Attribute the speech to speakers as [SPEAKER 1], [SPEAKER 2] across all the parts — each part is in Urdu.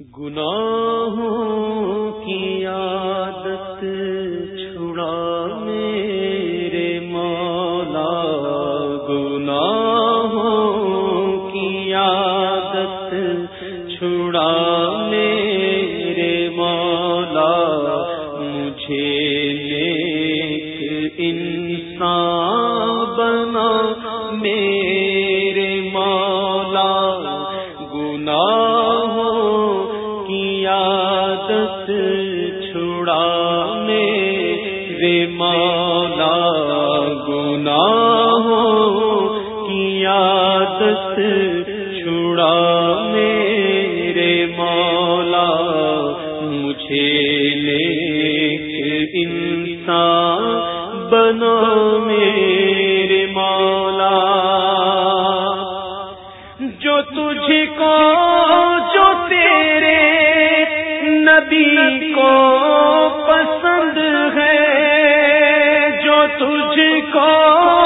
[SPEAKER 1] گناہوں کی عادت چھڑا میرے مولا، گناہوں کی عادت چھڑا میرے مولا، مجھے نیک انسان عادت چھڑا میرے مولا، مجھے نیک انسان بنا میرے مولا۔ جو تجھ کو، جو تیرے نبی کو پسند ہے، جو تجھ کو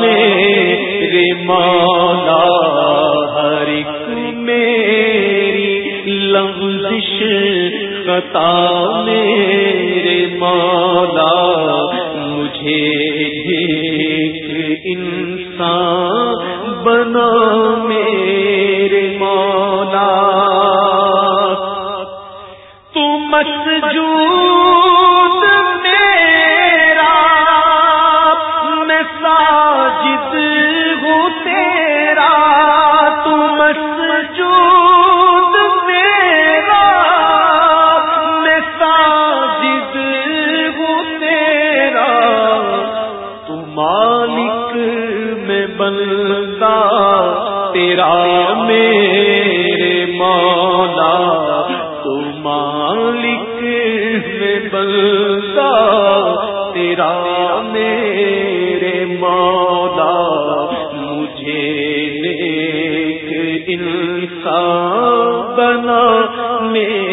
[SPEAKER 1] میرے مولا، ہر ایک میری لفظش خطا میرے مولا، مجھے ایک انسان بنا میرے مولا۔ تو مسجود تیرا۔ تو مالک میں میرے مولا۔ تو مالک میں بنتا تیرا میرے مولا۔ دل کا بنا میں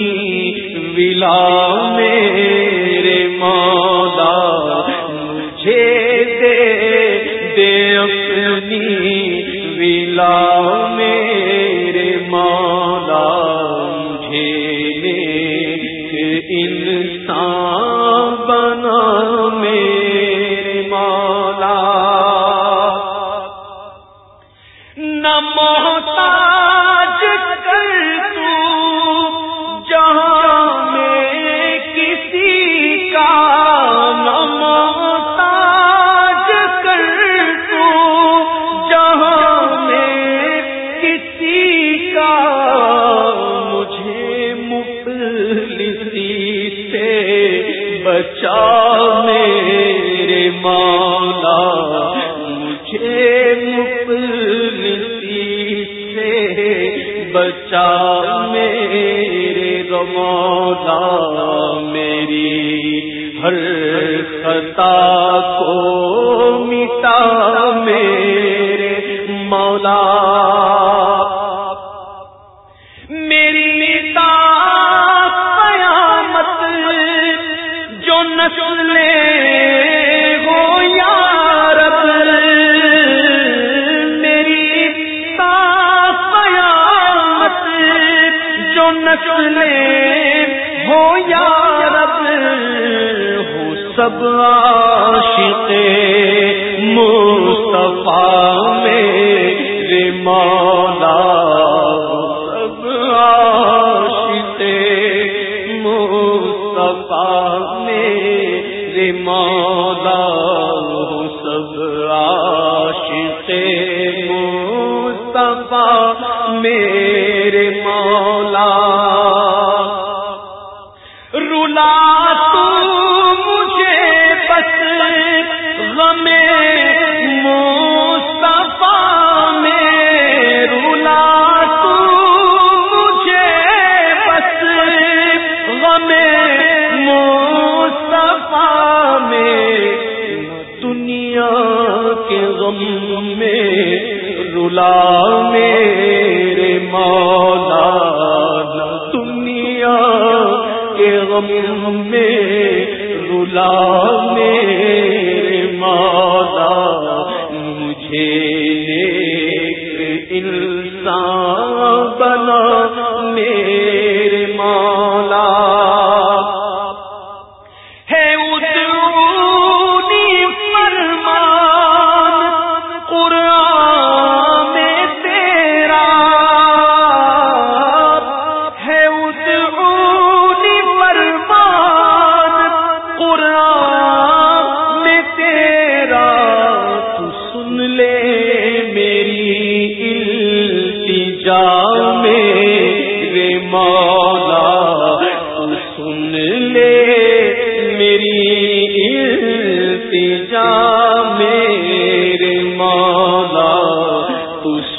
[SPEAKER 1] ولا میرے مولا مجھے بچا میرے مولا میری ہر خطا کو مٹا میرے مولا۔ میری تا قیامت جو نہ سب عاشق مصطفیٰ میرے مولا سب عاشق مصطفیٰ میرے مولا سب غم میں رلا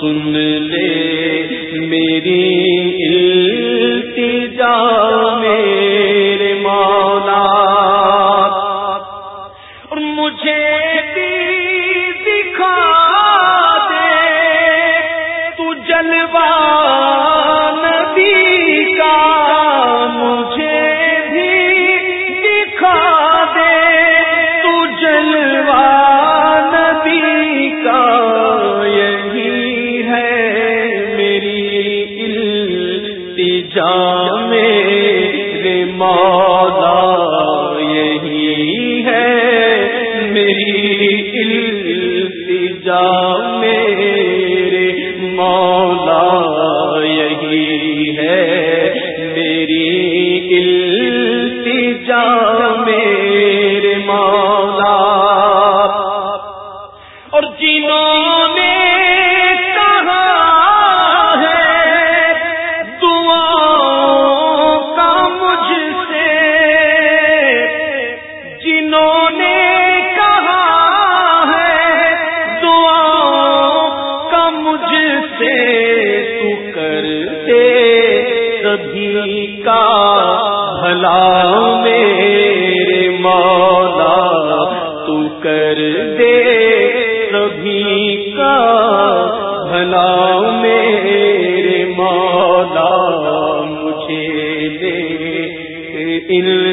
[SPEAKER 1] سن لے میری التجا میرے مولا اور مجھے دکھا دے تو جلوہ ماں سبھی کا بھلا میرے مولا، تو کر دے سبھی کا بھلا میرے مولا، مجھے دے علم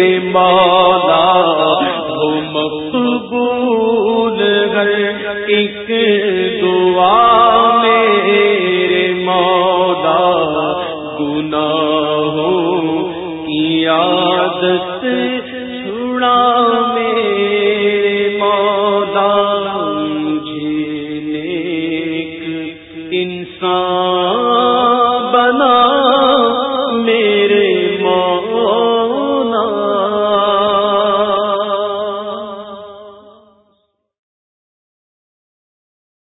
[SPEAKER 1] انسان